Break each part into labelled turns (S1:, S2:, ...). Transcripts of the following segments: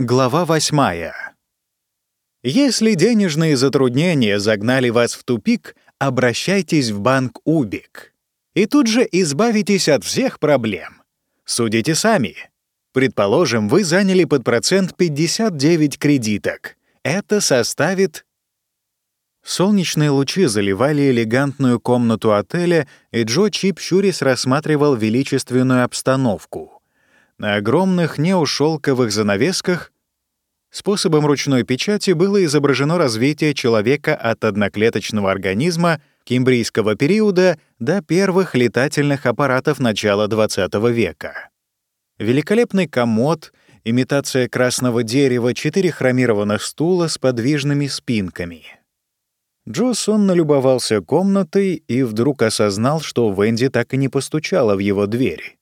S1: Глава восьмая. Если денежные затруднения загнали вас в тупик, обращайтесь в банк Убик. И тут же избавитесь от всех проблем. Судите сами. Предположим, вы заняли под процент 59 кредиток. Это составит... Солнечные лучи заливали элегантную комнату отеля, и Джо Чип Щурис рассматривал величественную обстановку — на огромных неушелковых занавесках способом ручной печати было изображено развитие человека от одноклеточного организма кембрийского периода до первых летательных аппаратов начала XX века. Великолепный комод, имитация красного дерева, четыре хромированных стула с подвижными спинками. Джо сонно любовался комнатой и вдруг осознал, что Венди так и не постучала в его дверь.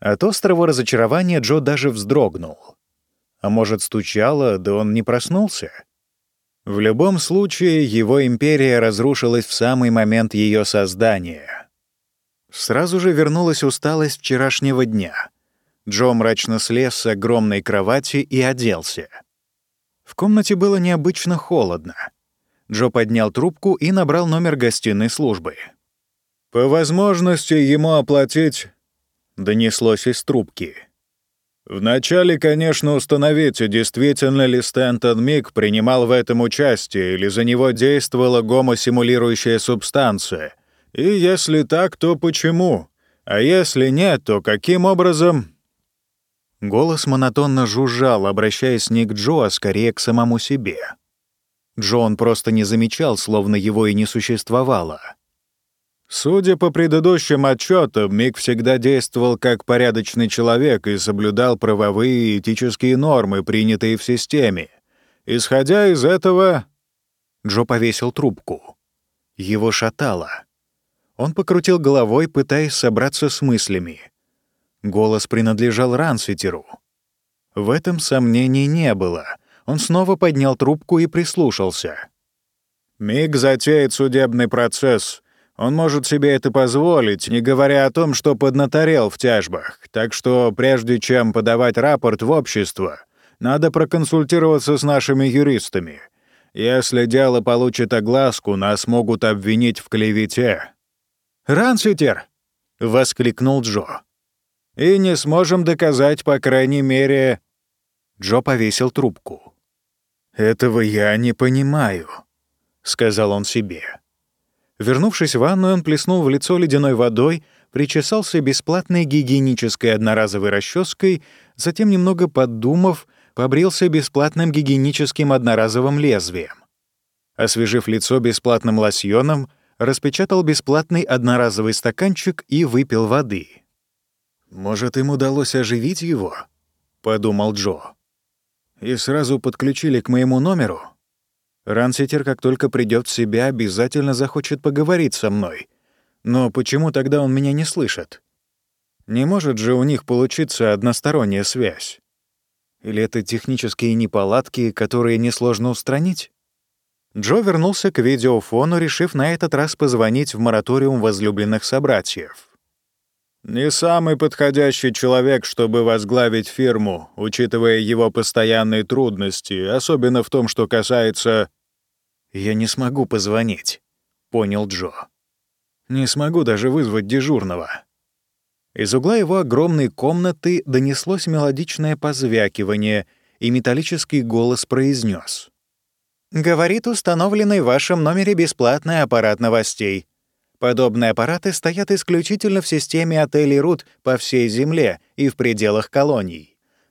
S1: От острого разочарования Джо даже вздрогнул. А может, стучало, да он не проснулся? В любом случае, его империя разрушилась в самый момент ее создания. Сразу же вернулась усталость вчерашнего дня. Джо мрачно слез с огромной кровати и оделся. В комнате было необычно холодно. Джо поднял трубку и набрал номер гостиной службы. «По возможности ему оплатить донеслось из трубки. Вначале, конечно, установите, действительно ли Стэнтон Мик принимал в этом участие или за него действовала гомосимулирующая субстанция. И если так, то почему? А если нет, то каким образом... Голос монотонно жужжал, обращаясь не к Джо, а скорее к самому себе. Джон просто не замечал, словно его и не существовало. Судя по предыдущим отчетам, Мик всегда действовал как порядочный человек и соблюдал правовые и этические нормы, принятые в системе. Исходя из этого... Джо повесил трубку. Его шатало. Он покрутил головой, пытаясь собраться с мыслями. Голос принадлежал Ранситеру. В этом сомнений не было. Он снова поднял трубку и прислушался. «Миг затеет судебный процесс», он может себе это позволить, не говоря о том, что поднаторел в тяжбах. Так что прежде чем подавать рапорт в общество, надо проконсультироваться с нашими юристами. Если дело получит огласку, нас могут обвинить в клевете». «Ранситер!» — воскликнул Джо. «И не сможем доказать, по крайней мере...» Джо повесил трубку. «Этого я не понимаю», — сказал он себе. Вернувшись в ванную, он плеснул в лицо ледяной водой, причесался бесплатной гигиенической одноразовой расческой, затем, немного подумав, побрился бесплатным гигиеническим одноразовым лезвием. Освежив лицо бесплатным лосьоном, распечатал бесплатный одноразовый стаканчик и выпил воды. «Может, им удалось оживить его?» — подумал Джо. «И сразу подключили к моему номеру?» Ранситер, как только придет в себя, обязательно захочет поговорить со мной. Но почему тогда он меня не слышит? Не может же у них получиться односторонняя связь? Или это технические неполадки, которые несложно устранить? Джо вернулся к видеофону, решив на этот раз позвонить в мораториум возлюбленных собратьев. «Не самый подходящий человек, чтобы возглавить фирму, учитывая его постоянные трудности, особенно в том, что касается...» «Я не смогу позвонить», — понял Джо. «Не смогу даже вызвать дежурного». Из угла его огромной комнаты донеслось мелодичное позвякивание, и металлический голос произнес: «Говорит установленный в вашем номере бесплатный аппарат новостей. Подобные аппараты стоят исключительно в системе отелей РУТ по всей Земле и в пределах колоний.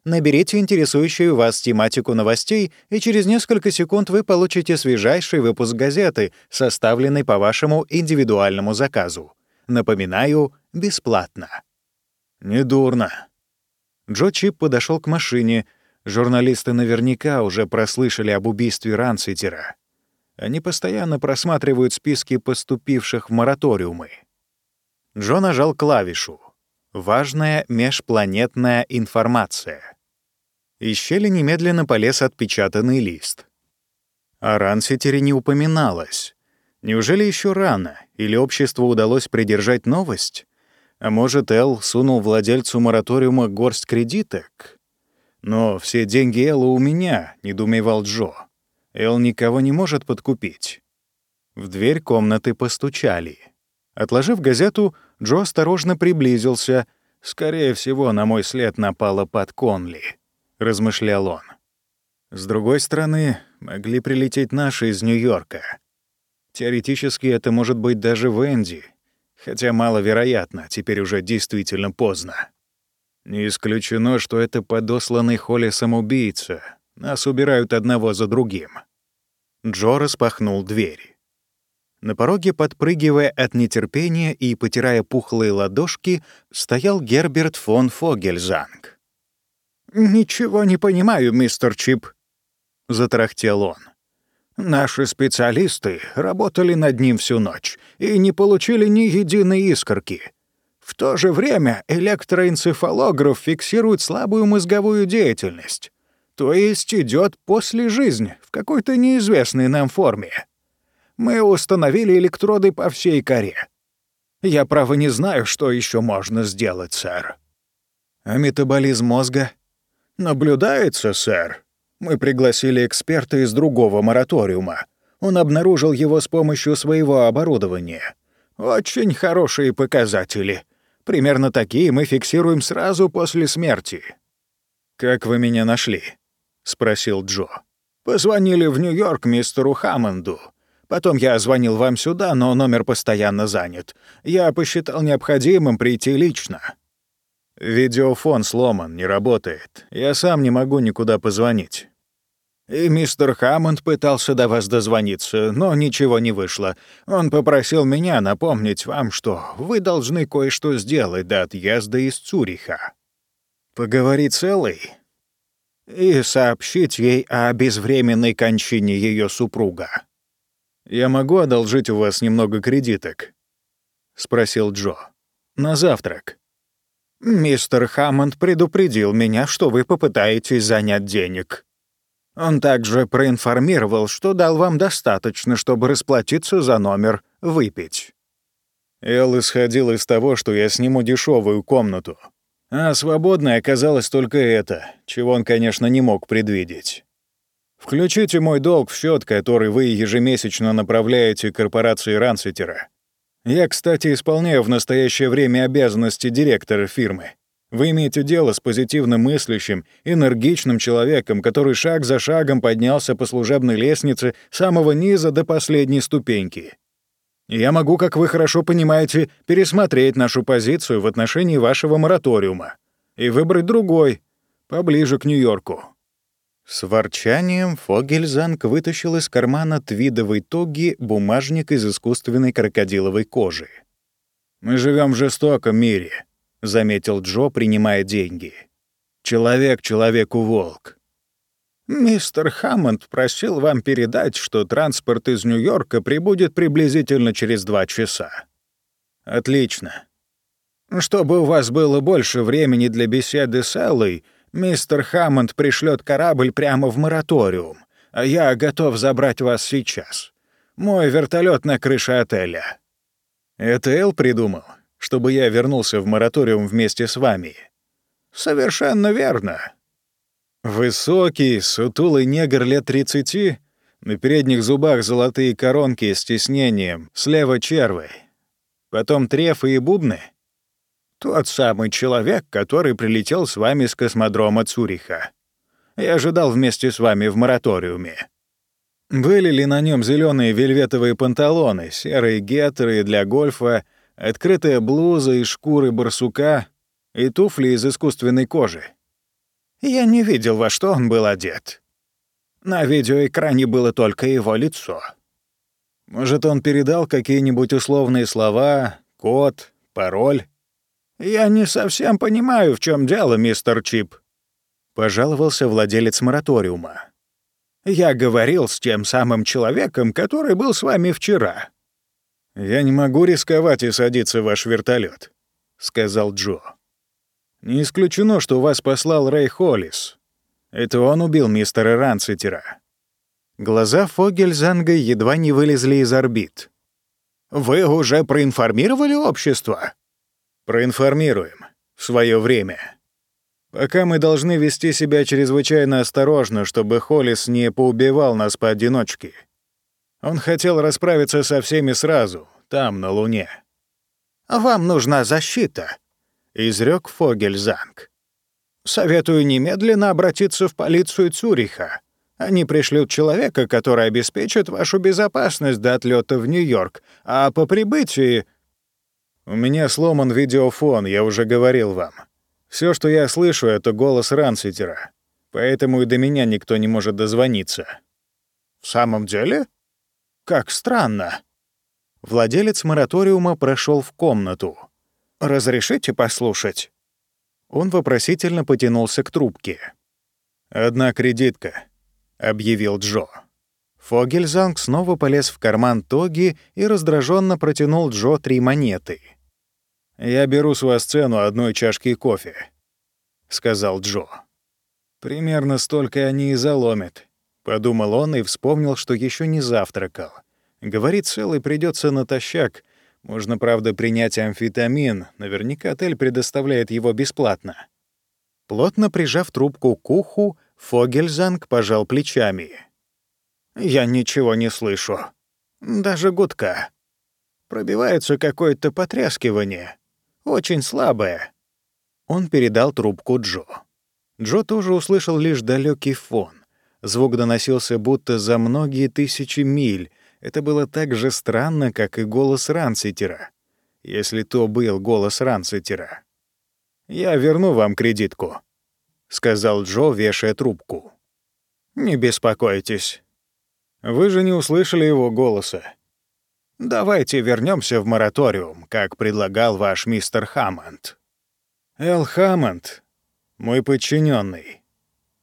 S1: Наберите интересующую вас тематику новостей, и через несколько секунд вы получите свежайший выпуск газеты, составленный по вашему индивидуальному заказу. Напоминаю, бесплатно. Недурно. Джо Чип подошел к машине. Журналисты наверняка уже прослышали об убийстве Ранситера. Они постоянно просматривают списки поступивших в мораториумы. Джо нажал клавишу. Важная межпланетная информация. Из щели немедленно полез отпечатанный лист. О Ранситере не упоминалось. Неужели еще рано? Или обществу удалось придержать новость? А может, Эл сунул владельцу мораториума горсть кредиток? «Но все деньги Элла у меня», — недоумевал Джо. «Эл никого не может подкупить». В дверь комнаты постучали. Отложив газету, Джо осторожно приблизился. «Скорее всего, на мой след напала под Конли», — размышлял он. С другой стороны, могли прилететь наши из Нью-Йорка. Теоретически это может быть даже Венди, хотя маловероятно, теперь уже действительно поздно. Не исключено, что это подосланный Холли самоубийца. Нас убирают одного за другим. Джо распахнул дверь. На пороге, подпрыгивая от нетерпения и потирая пухлые ладошки, стоял Герберт фон Фогельзанг. «Ничего не понимаю, мистер Чип», — затарахтел он. «Наши специалисты работали над ним всю ночь и не получили ни единой искорки. В то же время электроэнцефалограф фиксирует слабую мозговую деятельность, то есть идет после жизни в какой-то неизвестной нам форме. Мы установили электроды по всей коре. Я, право, не знаю, что еще можно сделать, сэр. А метаболизм мозга? Наблюдается, сэр. Мы пригласили эксперта из другого мораториума. Он обнаружил его с помощью своего оборудования. Очень хорошие показатели. Примерно такие мы фиксируем сразу после смерти». «Как вы меня нашли?» — спросил Джо. «Позвонили в Нью-Йорк мистеру Хаммонду. Потом я звонил вам сюда, но номер постоянно занят. Я посчитал необходимым прийти лично». «Видеофон сломан, не работает. Я сам не могу никуда позвонить». И мистер Хаммонд пытался до вас дозвониться, но ничего не вышло. Он попросил меня напомнить вам, что вы должны кое-что сделать до отъезда из Цюриха. Поговорить целый и сообщить ей о безвременной кончине ее супруга. «Я могу одолжить у вас немного кредиток?» — спросил Джо. «На завтрак». «Мистер Хаммонд предупредил меня, что вы попытаетесь занять денег», он также проинформировал, что дал вам достаточно, чтобы расплатиться за номер, выпить. Эл исходил из того, что я сниму дешевую комнату. А свободной оказалось только это, чего он, конечно, не мог предвидеть. Включите мой долг в счет, который вы ежемесячно направляете корпорации Ранситера. Я, кстати, исполняю в настоящее время обязанности директора фирмы. Вы имеете дело с позитивно мыслящим, энергичным человеком, который шаг за шагом поднялся по служебной лестнице с самого низа до последней ступеньки. Я могу, как вы хорошо понимаете, пересмотреть нашу позицию в отношении вашего мораториума и выбрать другой, поближе к Нью-Йорку». С ворчанием Фогельзанг вытащил из кармана твидовой тоги бумажник из искусственной крокодиловой кожи. «Мы живем в жестоком мире», — заметил Джо, принимая деньги. «Человек человеку волк». «Мистер Хаммонд просил вам передать, что транспорт из Нью-Йорка прибудет приблизительно через два часа». «Отлично. Чтобы у вас было больше времени для беседы с Эллой, мистер Хаммонд пришлет корабль прямо в мораториум, а я готов забрать вас сейчас. Мой вертолет на крыше отеля». «Это Эл придумал?» чтобы я вернулся в мораториум вместе с вами». «Совершенно верно». Высокий, сутулый негр лет 30, на передних зубах золотые коронки с тиснением, слева червы. Потом трефы и бубны. Тот самый человек, который прилетел с вами с космодрома Цуриха. Я ожидал вместе с вами в мораториуме. Были ли на нем зеленые вельветовые панталоны, серые гетры для гольфа — открытая блуза из шкуры барсука и туфли из искусственной кожи. Я не видел, во что он был одет. На видеоэкране было только его лицо. Может, он передал какие-нибудь условные слова, код, пароль? «Я не совсем понимаю, в чем дело, мистер Чип», — пожаловался владелец мораториума. «Я говорил с тем самым человеком, который был с вами вчера. «Я не могу рисковать и садиться в ваш вертолет, сказал Джо. «Не исключено, что вас послал Рэй Холлис. Это он убил мистера Ранситера». Глаза Фогельзанга едва не вылезли из орбит. «Вы уже проинформировали общество?» «Проинформируем. В свое время». Пока мы должны вести себя чрезвычайно осторожно, чтобы Холлис не поубивал нас поодиночке. Он хотел расправиться со всеми сразу, там, на Луне. «Вам нужна защита», — изрек Фогельзанг. «Советую немедленно обратиться в полицию Цюриха. Они пришлют человека, который обеспечит вашу безопасность до отлета в Нью-Йорк, а по прибытии...» «У меня сломан видеофон, я уже говорил вам. Все, что я слышу, — это голос Ранситера, поэтому и до меня никто не может дозвониться». «В самом деле? Как странно». Владелец мораториума прошел в комнату. «Разрешите послушать?» Он вопросительно потянулся к трубке. «Одна кредитка», — объявил Джо. Фогельзанг снова полез в карман Тоги и раздраженно протянул Джо три монеты. «Я беру с вас цену одной чашки кофе», — сказал Джо. «Примерно столько они и заломят», — подумал он и вспомнил, что еще не завтракал. Говорит, целый придется натощак. Можно, правда, принять амфетамин. Наверняка отель предоставляет его бесплатно. Плотно прижав трубку к уху, Фогельзанг пожал плечами. «Я ничего не слышу. Даже гудка. Пробивается какое-то потряскивание. Очень слабое». Он передал трубку Джо. Джо тоже услышал лишь далекий фон. Звук доносился будто за многие тысячи миль, это было так же странно, как и голос Ранситера, если то был голос Ранситера. «Я верну вам кредитку», — сказал Джо, вешая трубку. «Не беспокойтесь. Вы же не услышали его голоса. Давайте вернемся в мораториум, как предлагал ваш мистер Хаммонд». «Эл Хаммонд, мой подчиненный,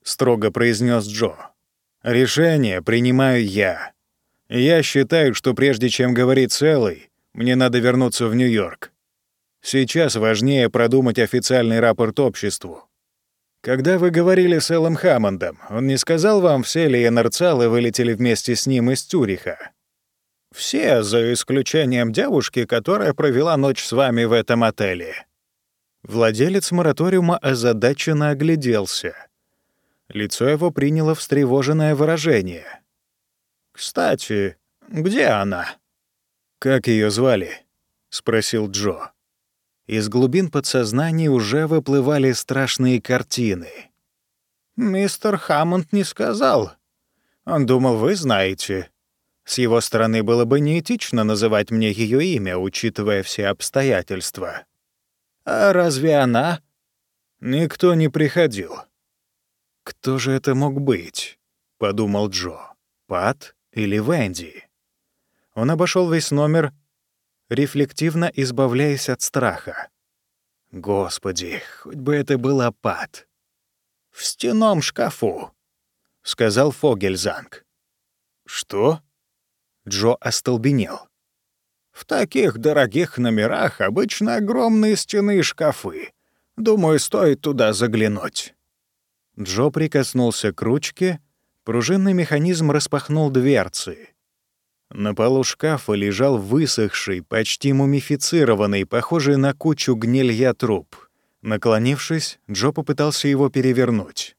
S1: строго произнес Джо. «Решение принимаю я. Я считаю, что прежде чем говорить целый, мне надо вернуться в Нью-Йорк. Сейчас важнее продумать официальный рапорт обществу. Когда вы говорили с Эллом Хаммондом, он не сказал вам, все ли инерциалы вылетели вместе с ним из Тюриха? Все, за исключением девушки, которая провела ночь с вами в этом отеле. Владелец мораториума озадаченно огляделся. Лицо его приняло встревоженное выражение — «Кстати, где она?» «Как ее звали?» — спросил Джо. Из глубин подсознания уже выплывали страшные картины. «Мистер Хаммонд не сказал. Он думал, вы знаете. С его стороны было бы неэтично называть мне ее имя, учитывая все обстоятельства. А разве она?» «Никто не приходил». «Кто же это мог быть?» — подумал Джо. «Пат?» или Венди. Он обошел весь номер, рефлективно избавляясь от страха. Господи, хоть бы это был опад. «В стеном шкафу», — сказал Фогельзанг. «Что?» Джо остолбенел. «В таких дорогих номерах обычно огромные стены и шкафы. Думаю, стоит туда заглянуть». Джо прикоснулся к ручке, Пружинный механизм распахнул дверцы. На полу шкафа лежал высохший, почти мумифицированный, похожий на кучу гнилья труп. Наклонившись, Джо попытался его перевернуть.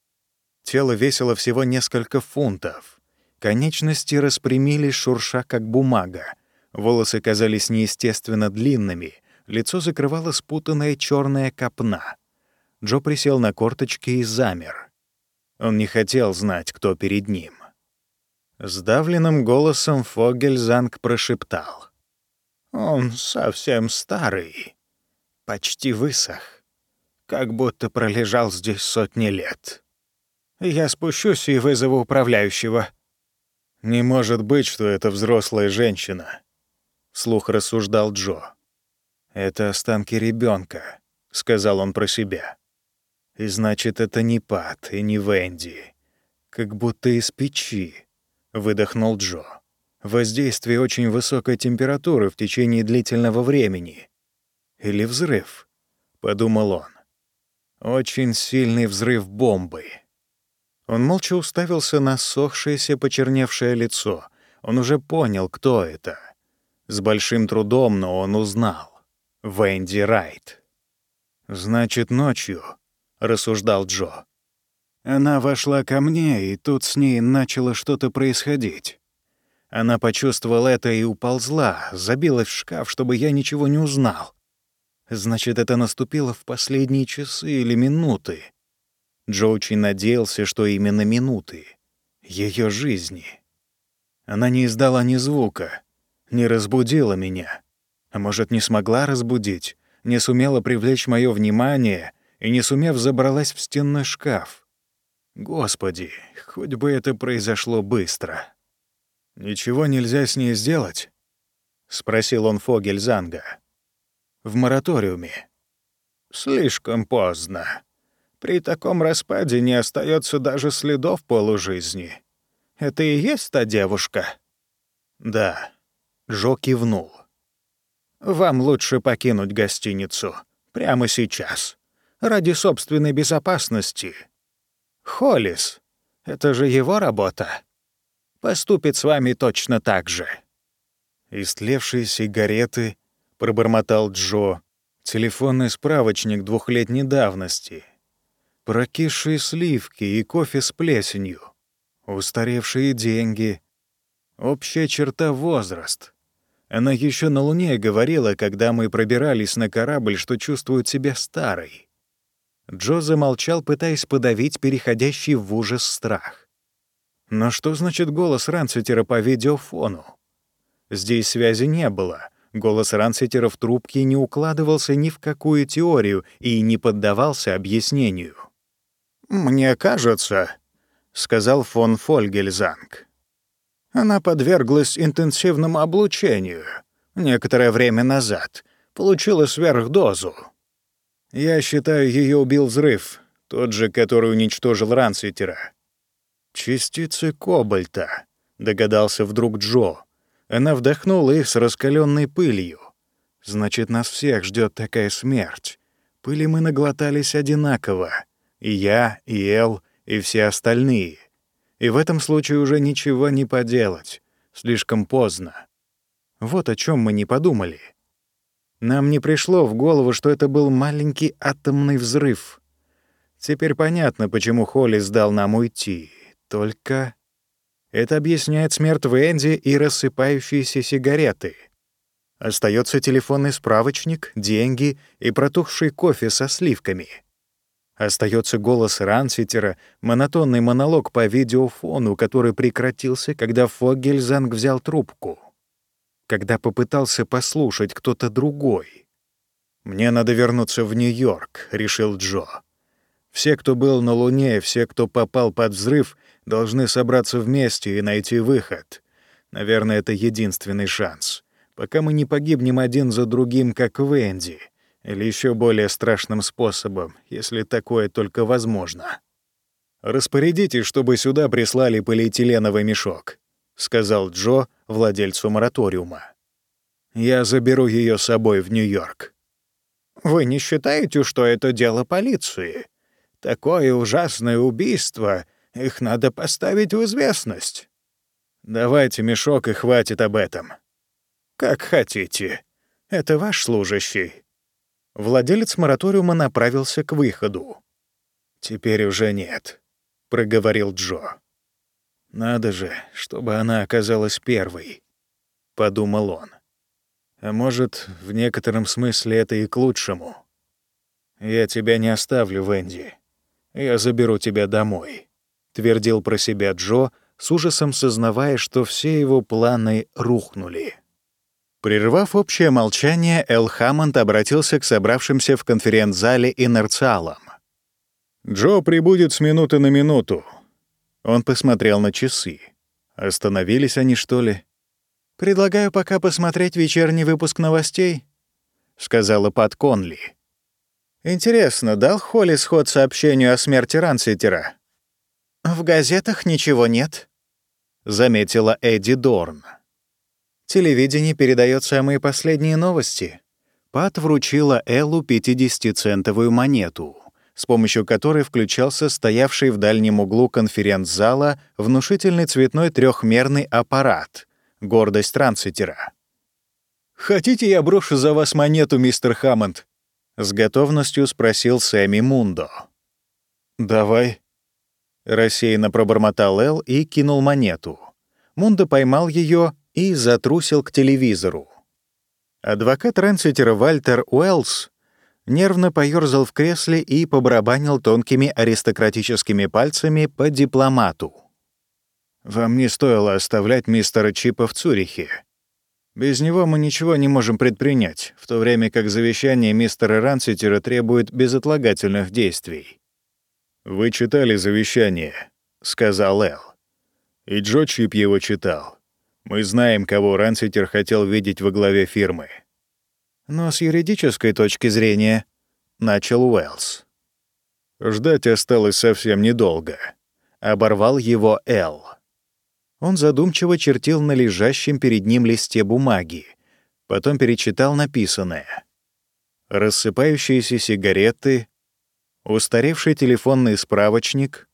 S1: Тело весило всего несколько фунтов. Конечности распрямились, шурша как бумага. Волосы казались неестественно длинными, лицо закрывала спутанная черная копна. Джо присел на корточки и замер. Он не хотел знать, кто перед ним. Сдавленным голосом Фогельзанг прошептал. «Он совсем старый, почти высох, как будто пролежал здесь сотни лет. Я спущусь и вызову управляющего». «Не может быть, что это взрослая женщина», — вслух рассуждал Джо. «Это останки ребенка, сказал он про себя. И значит, это не Пат и не Венди. Как будто из печи, — выдохнул Джо. Воздействие очень высокой температуры в течение длительного времени. Или взрыв, — подумал он. Очень сильный взрыв бомбы. Он молча уставился на сохшееся, почерневшее лицо. Он уже понял, кто это. С большим трудом, но он узнал. Венди Райт. Значит, ночью — рассуждал Джо. Она вошла ко мне, и тут с ней начало что-то происходить. Она почувствовала это и уползла, забилась в шкаф, чтобы я ничего не узнал. Значит, это наступило в последние часы или минуты. Джо очень надеялся, что именно минуты. Ее жизни. Она не издала ни звука, не разбудила меня. А может, не смогла разбудить, не сумела привлечь мое внимание и, не сумев, забралась в стенной шкаф. Господи, хоть бы это произошло быстро. «Ничего нельзя с ней сделать?» — спросил он Фогельзанга. «В мораториуме». «Слишком поздно. При таком распаде не остается даже следов полужизни. Это и есть та девушка?» «Да». Джо кивнул. «Вам лучше покинуть гостиницу. Прямо сейчас. Ради собственной безопасности. Холлис. Это же его работа. Поступит с вами точно так же». «Истлевшие сигареты», — пробормотал Джо, телефонный справочник двухлетней давности, прокисшие сливки и кофе с плесенью, устаревшие деньги, общая черта — возраст. Она еще на Луне говорила, когда мы пробирались на корабль, что чувствует себя старой. Джо замолчал, пытаясь подавить переходящий в ужас страх. Но что значит голос Ранситера по видеофону? Здесь связи не было. Голос Ранситера в трубке не укладывался ни в какую теорию и не поддавался объяснению. «Мне кажется», — сказал фон Фольгельзанг. «Она подверглась интенсивному облучению некоторое время назад, получила сверхдозу. Я считаю, ее убил взрыв, тот же, который уничтожил Ранситера». «Частицы кобальта», — догадался вдруг Джо. Она вдохнула их с раскаленной пылью. «Значит, нас всех ждет такая смерть. Пыли мы наглотались одинаково. И я, и Эл, и все остальные. И в этом случае уже ничего не поделать. Слишком поздно. Вот о чем мы не подумали. Нам не пришло в голову, что это был маленький атомный взрыв. Теперь понятно, почему Холли сдал нам уйти. Только это объясняет смерть Венди и рассыпающиеся сигареты. Остается телефонный справочник, деньги и протухший кофе со сливками — Остается голос Ранситера, монотонный монолог по видеофону, который прекратился, когда Фогельзанг взял трубку. Когда попытался послушать кто-то другой. «Мне надо вернуться в Нью-Йорк», — решил Джо. «Все, кто был на Луне, все, кто попал под взрыв, должны собраться вместе и найти выход. Наверное, это единственный шанс. Пока мы не погибнем один за другим, как Венди». Или еще более страшным способом, если такое только возможно. «Распорядитесь, чтобы сюда прислали полиэтиленовый мешок», — сказал Джо владельцу мораториума. «Я заберу ее с собой в Нью-Йорк». «Вы не считаете, что это дело полиции? Такое ужасное убийство, их надо поставить в известность». «Давайте мешок, и хватит об этом». «Как хотите. Это ваш служащий. Владелец мораториума направился к выходу. «Теперь уже нет», — проговорил Джо. «Надо же, чтобы она оказалась первой», — подумал он. «А может, в некотором смысле это и к лучшему. Я тебя не оставлю, Венди. Я заберу тебя домой», — твердил про себя Джо, с ужасом сознавая, что все его планы рухнули. Прервав общее молчание, Эл Хаммонд обратился к собравшимся в конференц-зале инерциалам. «Джо прибудет с минуты на минуту». Он посмотрел на часы. Остановились они, что ли? «Предлагаю пока посмотреть вечерний выпуск новостей», — сказала Пат Конли. «Интересно, дал Холли сход сообщению о смерти Ранситера?» «В газетах ничего нет», — заметила Эдди Дорн. Телевидение передает самые последние новости. Пат вручила Эллу 50-центовую монету, с помощью которой включался стоявший в дальнем углу конференц-зала внушительный цветной трехмерный аппарат — гордость транситера. «Хотите, я брошу за вас монету, мистер Хаммонд?» — с готовностью спросил Сэмми Мундо. «Давай». Рассеянно пробормотал Эл и кинул монету. Мунда поймал ее и затрусил к телевизору. Адвокат Ренситера Вальтер Уэллс нервно поёрзал в кресле и побарабанил тонкими аристократическими пальцами по дипломату. «Вам не стоило оставлять мистера Чипа в Цюрихе. Без него мы ничего не можем предпринять, в то время как завещание мистера Ранситера требует безотлагательных действий». «Вы читали завещание», — сказал Эл. «И Джо Чип его читал. Мы знаем, кого Ранситер хотел видеть во главе фирмы».
S2: Но с юридической точки зрения, начал Уэллс.
S1: Ждать осталось совсем недолго. Оборвал его Эл.
S2: Он задумчиво чертил на лежащем перед ним листе бумаги, потом перечитал написанное. Рассыпающиеся сигареты, устаревший телефонный справочник,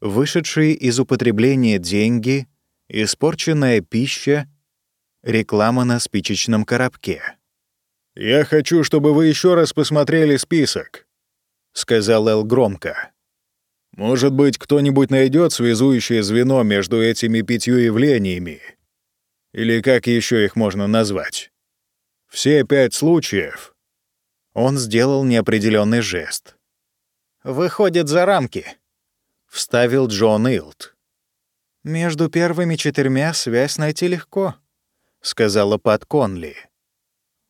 S2: вышедшие из употребления деньги, испорченная пища, реклама на спичечном коробке.
S1: «Я хочу, чтобы вы еще раз посмотрели список», — сказал Эл громко. «Может быть, кто-нибудь найдет связующее звено между этими пятью явлениями? Или как еще их можно назвать? Все пять случаев».
S2: Он сделал неопределенный жест. «Выходит за рамки», — вставил Джон Илт. «Между первыми четырьмя связь найти легко», — сказала Пат Конли.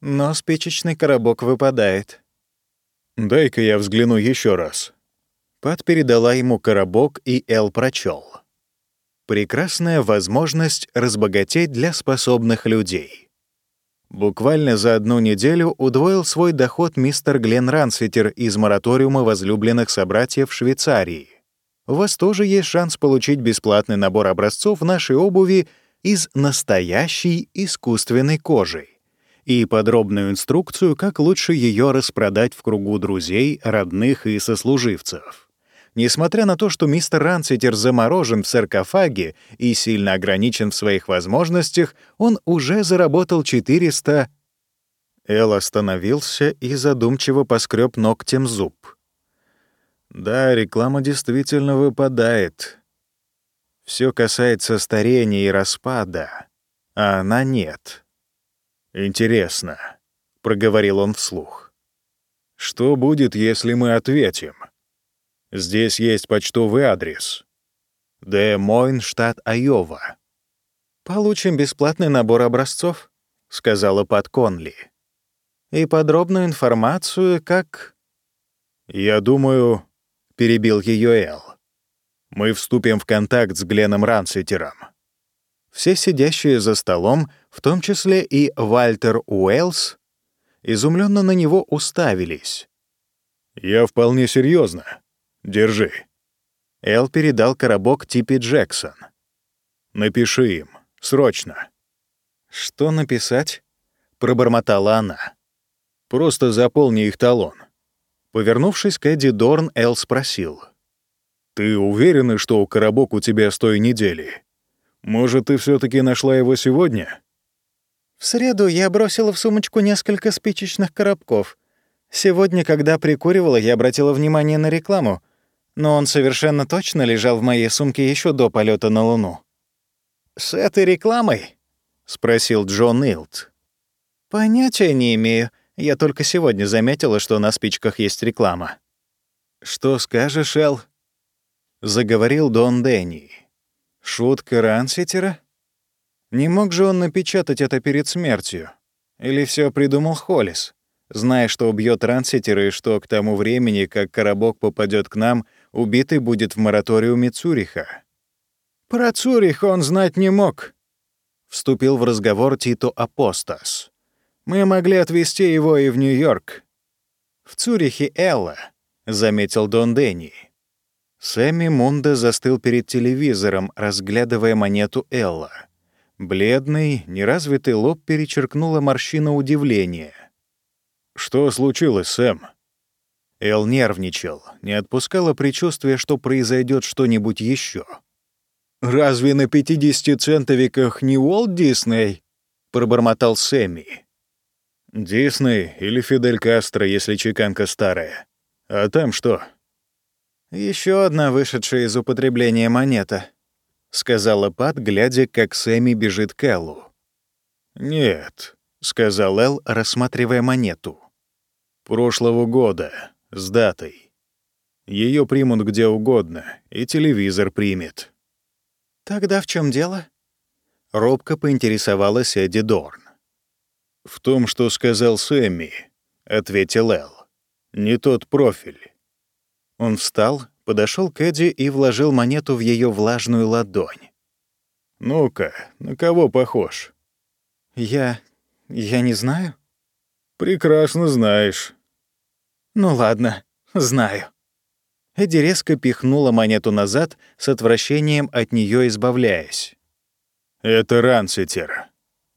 S2: Но спичечный коробок выпадает.
S1: «Дай-ка я взгляну еще раз».
S2: Пат передала ему коробок, и Эл прочел. Прекрасная возможность разбогатеть для способных людей. Буквально за одну неделю удвоил свой доход мистер Глен Рансвитер из мораториума возлюбленных собратьев Швейцарии. У вас тоже есть шанс получить бесплатный набор образцов нашей обуви из настоящей искусственной кожи и подробную инструкцию, как лучше ее распродать в кругу друзей, родных и сослуживцев. Несмотря на то, что мистер Ранситер заморожен в саркофаге и сильно ограничен в своих возможностях, он уже заработал 400... Эл остановился и задумчиво поскреб ногтем зуб. Да, реклама действительно выпадает. Все касается старения и распада, а она нет.
S1: «Интересно», — проговорил он вслух. «Что будет, если мы ответим? Здесь есть почтовый адрес. Де Мойн, штат Айова».
S2: «Получим бесплатный набор образцов», — сказала Пат Конли. «И подробную информацию, как...»
S1: «Я думаю», — перебил ее Эл, — «мы вступим в контакт с Гленом Ранситером».
S2: Все сидящие за столом в том числе и Вальтер Уэллс, изумленно на него уставились.
S1: «Я вполне серьезно. Держи».
S2: Эл передал коробок Типи Джексон.
S1: «Напиши им. Срочно».
S2: «Что написать?» — пробормотала она.
S1: «Просто заполни их талон».
S2: Повернувшись к Эдди Дорн, Эл спросил.
S1: «Ты уверена, что коробок у тебя с той недели? Может, ты все таки нашла его сегодня?»
S3: В среду я бросила в сумочку несколько спичечных коробков. Сегодня, когда прикуривала, я обратила внимание на рекламу, но он совершенно точно лежал в моей сумке еще до полета на Луну.
S2: «С этой рекламой?» — спросил Джон Илт.
S3: «Понятия не имею. Я только сегодня заметила, что на спичках есть реклама».
S2: «Что скажешь, Эл?» — заговорил Дон Дэнни. «Шутка Ранситера?» Не мог же он напечатать это перед смертью? Или все придумал Холлис, зная, что убьет транситера и что к тому времени, как коробок попадет к нам, убитый будет в мораториуме Цюриха?
S3: Про Цюрих он знать не мог.
S2: Вступил в разговор Тито Апостас.
S3: Мы могли отвезти его и в Нью-Йорк.
S2: В Цюрихе Элла, заметил Дон Дэнни. Сэмми Мунда застыл перед телевизором, разглядывая монету Элла. Бледный, неразвитый лоб перечеркнула морщина удивления.
S1: «Что случилось, Сэм?»
S2: Эл нервничал, не отпускало предчувствие, что произойдет что-нибудь еще.
S3: «Разве на 50-центовиках не Уолт Дисней?» — пробормотал Сэмми.
S1: «Дисней или Фидель Кастро, если чеканка старая. А там что?»
S3: Еще одна вышедшая из употребления монета», — сказала Пат, глядя, как Сэмми бежит к Эллу.
S2: «Нет», — сказал Эл, рассматривая монету. «Прошлого года, с датой. Ее примут где угодно, и телевизор примет».
S3: «Тогда в чем дело?» Робко поинтересовалась Эдди Дорн.
S2: «В том, что сказал Сэмми», — ответил Эл. «Не тот профиль».
S3: Он встал, подошел к Эдди и вложил монету в ее влажную ладонь.
S2: «Ну-ка, на кого похож?»
S3: «Я... я не знаю».
S2: «Прекрасно знаешь».
S3: «Ну ладно, знаю». Эдди резко пихнула монету назад, с отвращением от нее избавляясь.
S2: «Это Ранситер», —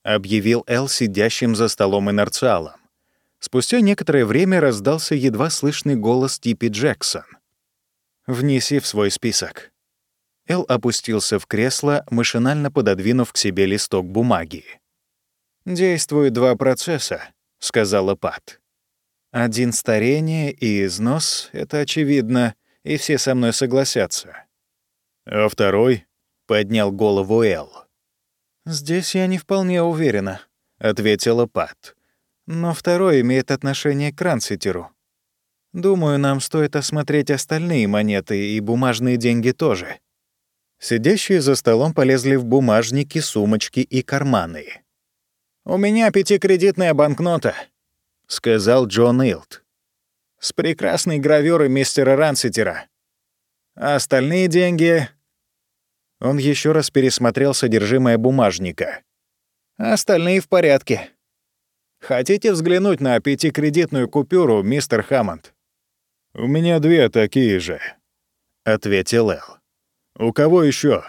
S2: объявил Эл сидящим за столом инерциалом.
S3: Спустя некоторое время раздался едва слышный голос Типи Джексон. «Внеси в свой список». Эл опустился в кресло, машинально пододвинув к себе листок бумаги. «Действуют два процесса», — сказала Пат. «Один — старение и износ, это очевидно, и все со мной согласятся».
S2: «А второй?»
S3: — поднял голову Эл. «Здесь я не вполне уверена», — ответила Пат. «Но второй имеет отношение к Ранситеру. Думаю, нам стоит осмотреть остальные монеты и бумажные деньги тоже». Сидящие за столом полезли в бумажники, сумочки и карманы. «У меня пятикредитная банкнота», — сказал Джон Илт. «С прекрасной гравюрой мистера Ранситера. А остальные деньги...» Он еще раз пересмотрел содержимое бумажника. «Остальные в порядке. Хотите взглянуть на пятикредитную купюру, мистер Хаммонд?»
S2: «У меня две такие же», — ответил Эл. «У кого еще?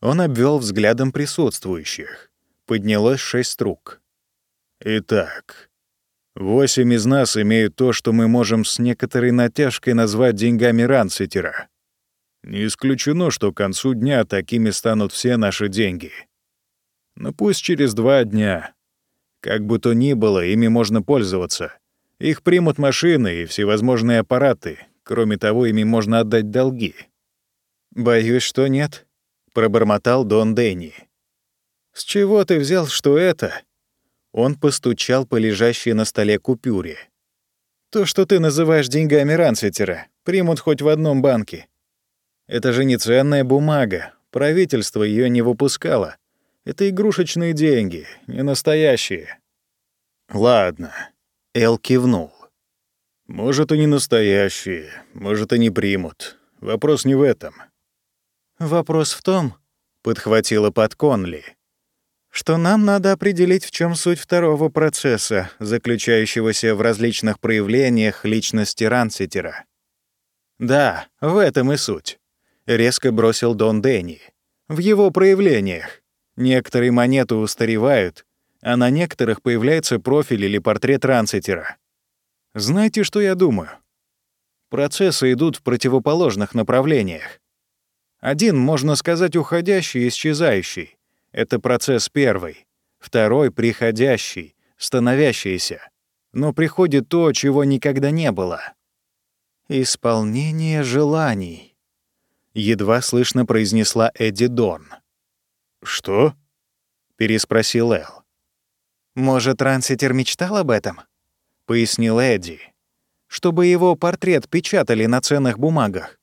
S3: Он обвел взглядом присутствующих поднялось шесть рук.
S2: Итак, восемь из нас имеют то, что мы можем с некоторой натяжкой назвать деньгами Ранситера. Не исключено, что к концу дня такими станут все наши деньги. Но пусть через два дня. Как бы то ни было, ими можно пользоваться. Их примут машины и всевозможные аппараты. Кроме того, ими можно отдать долги.
S3: «Боюсь, что нет», — пробормотал Дон Дэнни. «С чего ты взял, что это?» Он постучал по лежащей на столе купюре. «То, что ты называешь деньгами Ранситера, примут хоть в одном банке. Это же не ценная бумага, правительство ее не выпускало. Это игрушечные деньги, не настоящие».
S2: «Ладно», — Эл кивнул. «Может, и не настоящие, может, и не примут. Вопрос не в этом».
S3: «Вопрос в том», — подхватила под Конли, что нам надо определить, в чем суть второго процесса, заключающегося в различных проявлениях личности Ранситера. «Да, в этом и суть», — резко бросил Дон Дэнни. «В его проявлениях. Некоторые монеты устаревают, а на некоторых появляется профиль или портрет Ранситера. Знаете, что я думаю? Процессы идут в противоположных направлениях. Один, можно сказать, уходящий и исчезающий, это процесс первый. Второй — приходящий, становящийся. Но приходит то, чего никогда не было. «Исполнение желаний», — едва слышно произнесла Эдди Дорн.
S2: «Что?»
S3: — переспросил Эл. «Может, Ранситер мечтал об этом?» — пояснил Эдди. «Чтобы его портрет печатали на ценных бумагах.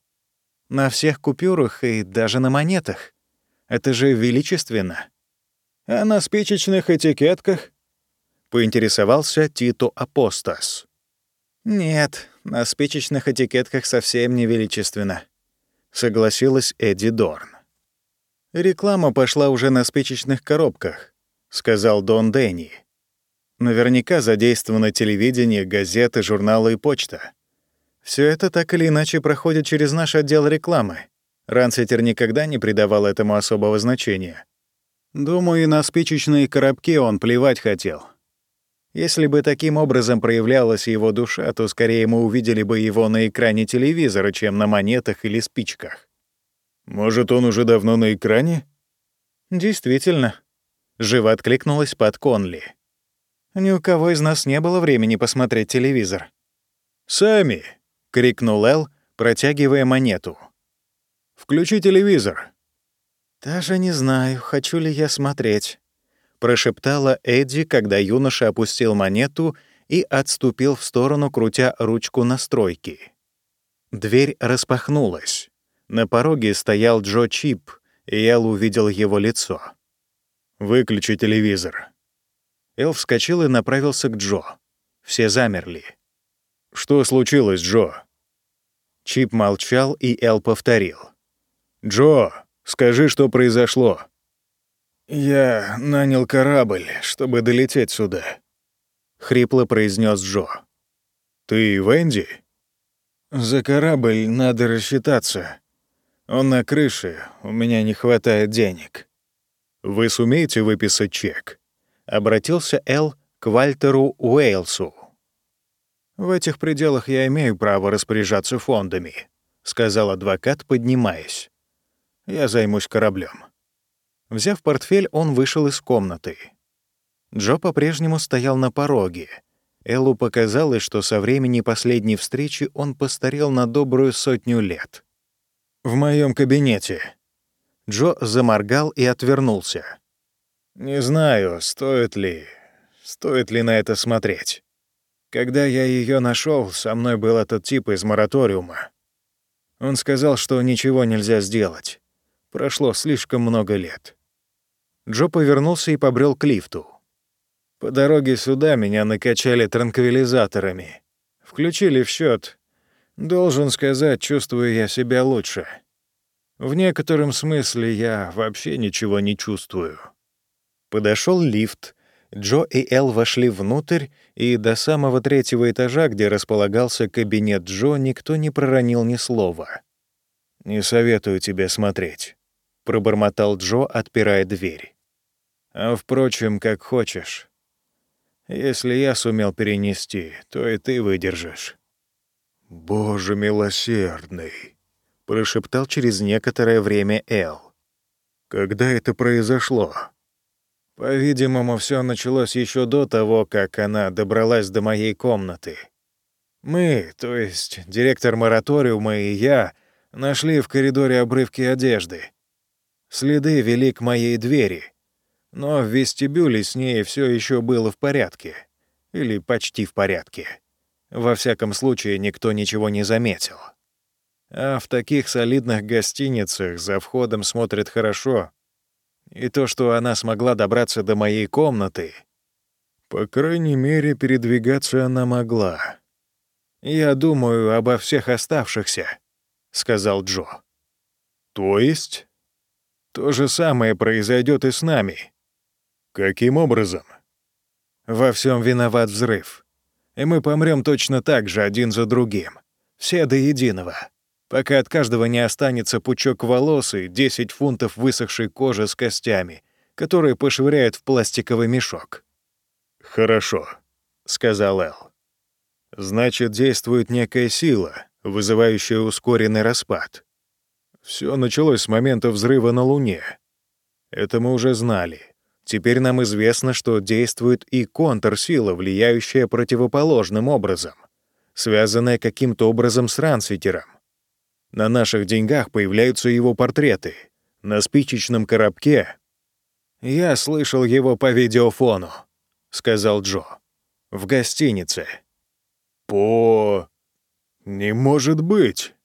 S3: На всех купюрах и даже на монетах. Это же величественно. А на спичечных этикетках? Поинтересовался Тито Апостас. Нет, на спичечных этикетках совсем не величественно. Согласилась Эдди Дорн. Реклама пошла уже на спичечных коробках, сказал Дон Дэнни. Наверняка задействовано телевидение, газеты, журналы и почта. Все это так или иначе проходит через наш отдел рекламы. Ранситер никогда не придавал этому особого значения. Думаю, на спичечные коробки он плевать хотел. Если бы таким образом проявлялась его душа, то скорее мы увидели бы его на экране телевизора, чем на монетах или спичках.
S2: Может, он уже давно на экране?
S3: Действительно. Живо откликнулась под Конли. Ни у кого из нас не было времени посмотреть телевизор.
S2: «Сами!» — крикнул Эл,
S1: протягивая монету. «Включи телевизор».
S3: «Даже не знаю, хочу ли я смотреть», —
S1: прошептала Эдди, когда юноша опустил монету и отступил в сторону, крутя ручку настройки. Дверь распахнулась. На пороге стоял Джо Чип, и Эл увидел его лицо. «Выключи телевизор». Эл вскочил и направился к Джо. Все замерли. «Что случилось, Джо?» Чип молчал, и Эл повторил. «Джо, скажи, что произошло». «Я нанял корабль, чтобы долететь сюда», — хрипло произнес Джо. «Ты Венди?» «За корабль надо рассчитаться. Он на крыше, у меня не хватает денег». «Вы сумеете выписать чек?» — обратился Эл к Вальтеру Уэйлсу. «В этих пределах я имею право распоряжаться фондами», — сказал адвокат, поднимаясь. «Я займусь кораблем. Взяв портфель, он вышел из комнаты. Джо по-прежнему стоял на пороге. Эллу показалось, что со времени последней встречи он постарел на добрую сотню лет. «В моем кабинете». Джо заморгал и отвернулся. «Не знаю, стоит ли... стоит ли на это смотреть. Когда я ее нашел, со мной был этот тип из мораториума. Он сказал, что ничего нельзя сделать. Прошло слишком много лет. Джо повернулся и побрел к лифту. По дороге сюда меня накачали транквилизаторами. Включили в счет. Должен сказать, чувствую я себя лучше. В некотором смысле я вообще ничего не чувствую. Подошел лифт. Джо и Эл вошли внутрь, и до самого третьего этажа, где располагался кабинет Джо, никто не проронил ни слова. «Не советую тебе смотреть», — пробормотал Джо, отпирая дверь. А впрочем, как хочешь. Если я сумел перенести, то и ты выдержишь. «Боже милосердный!» — прошептал через некоторое время Эл. «Когда это произошло?» По-видимому, все началось еще до того, как она добралась до моей комнаты. Мы, то есть директор мораториума и я, нашли в коридоре обрывки одежды. Следы вели к моей двери, но в вестибюле с ней все еще было в порядке. Или почти в порядке. Во всяком случае, никто ничего не заметил. А в таких солидных гостиницах за входом смотрят хорошо. И то, что она смогла добраться до моей комнаты... По крайней мере, передвигаться она могла. «Я думаю обо всех оставшихся», — сказал Джо. «То есть?» «То же самое произойдет и с нами. Каким образом? Во всем виноват взрыв. И мы помрем точно так же один за другим. Все до единого. Пока от каждого не останется пучок волос и 10 фунтов высохшей кожи с костями, которые пошвыряют в пластиковый мешок. «Хорошо», — сказал Эл. «Значит, действует некая сила, вызывающая ускоренный распад. Все началось с момента взрыва на Луне. Это мы уже знали. Теперь нам известно, что действует и контрсила, влияющая противоположным образом, связанная каким-то образом с Рансвитером. На наших деньгах появляются его портреты. На спичечном коробке... «Я слышал его по видеофону», — сказал Джо. «В гостинице». «По... не может быть».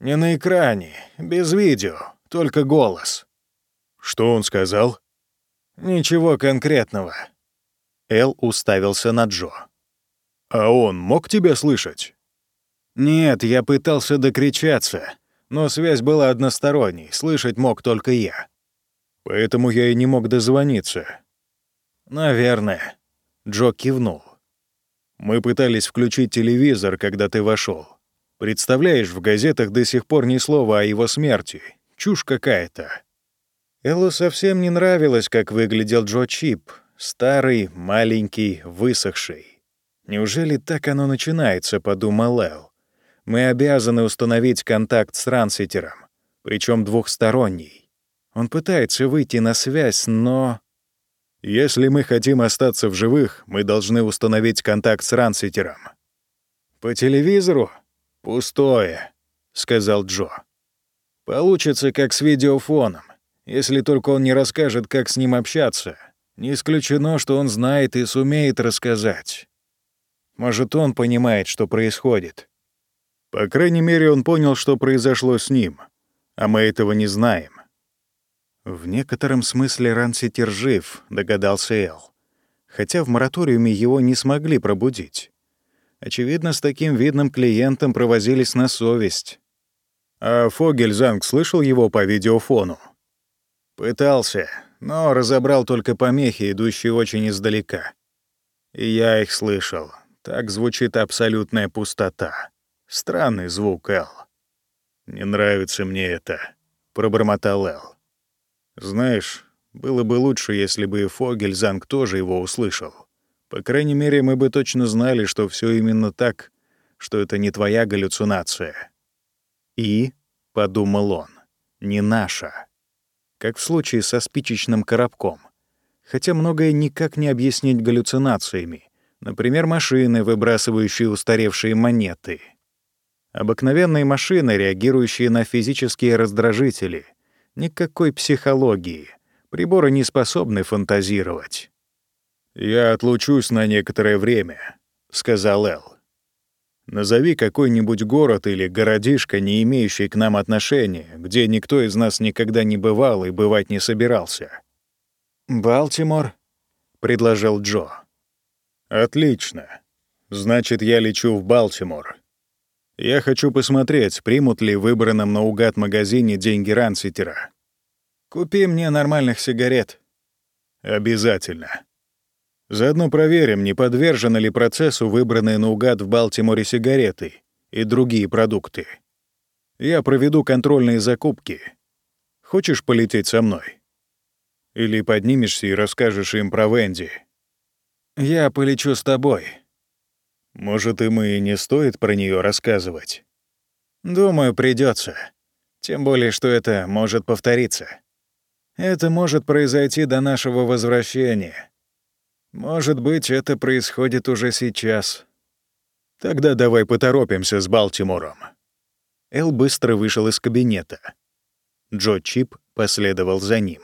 S1: «Не на экране, без видео, только голос». «Что он сказал?» «Ничего конкретного». Эл уставился на Джо. «А он мог тебя слышать?» «Нет, я пытался докричаться, но связь была односторонней, слышать мог только я. Поэтому я и не мог дозвониться». «Наверное», — Джо кивнул. «Мы пытались включить телевизор, когда ты вошел. Представляешь, в газетах до сих пор ни слова о его смерти. Чушь какая-то. Эллу совсем не нравилось, как выглядел Джо Чип. Старый, маленький, высохший. «Неужели так оно начинается?» — подумал Эл. «Мы обязаны установить контакт с Ранситером, причем двухсторонний. Он пытается выйти на связь, но...» «Если мы хотим остаться в живых, мы должны установить контакт с Ранситером». «По телевизору? Пустое.
S2: сказал Джо. «Получится, как с видеофоном, если только он не расскажет, как с ним общаться. Не исключено, что он знает и сумеет рассказать. Может, он понимает, что происходит. По крайней мере, он понял, что произошло с ним, а мы этого не знаем. В некотором смысле Ранситер жив, догадался Эл. Хотя в мораториуме его не смогли пробудить. Очевидно, с таким видным клиентом провозились на совесть. А Фогельзанг слышал его по видеофону? Пытался, но разобрал только помехи, идущие очень издалека. И я их слышал. Так звучит абсолютная пустота. Странный звук, Эл. «Не нравится мне это», — пробормотал Эл. «Знаешь, было бы лучше, если бы Фогельзанг тоже его услышал. По крайней мере, мы бы точно знали, что все именно так, что это не твоя галлюцинация». «И», — подумал он, — «не наша» как в случае со спичечным коробком. Хотя многое никак не объяснить галлюцинациями. Например, машины, выбрасывающие устаревшие монеты. Обыкновенные машины, реагирующие на физические раздражители. Никакой психологии. Приборы не способны фантазировать. «Я отлучусь на некоторое время», — сказал Эл. Назови какой-нибудь город или городишко, не имеющий к нам отношения, где никто из нас никогда не бывал и бывать не собирался.
S3: «Балтимор», — предложил Джо.
S2: «Отлично. Значит, я лечу в Балтимор. Я хочу посмотреть, примут ли в выбранном наугад магазине деньги Ранситера.
S3: Купи мне нормальных сигарет».
S2: «Обязательно». Заодно проверим, не подвержены ли процессу выбранные наугад в Балтиморе сигареты и другие продукты. Я проведу контрольные закупки. Хочешь полететь со мной? Или поднимешься и расскажешь им про Венди?
S3: Я полечу с тобой.
S2: Может, им и не стоит про нее рассказывать?
S3: Думаю, придется. Тем более, что это может повториться. Это может произойти до нашего возвращения. Может быть, это происходит уже сейчас.
S2: Тогда давай поторопимся с Балтимором. Эл быстро вышел из кабинета. Джо Чип последовал за ним.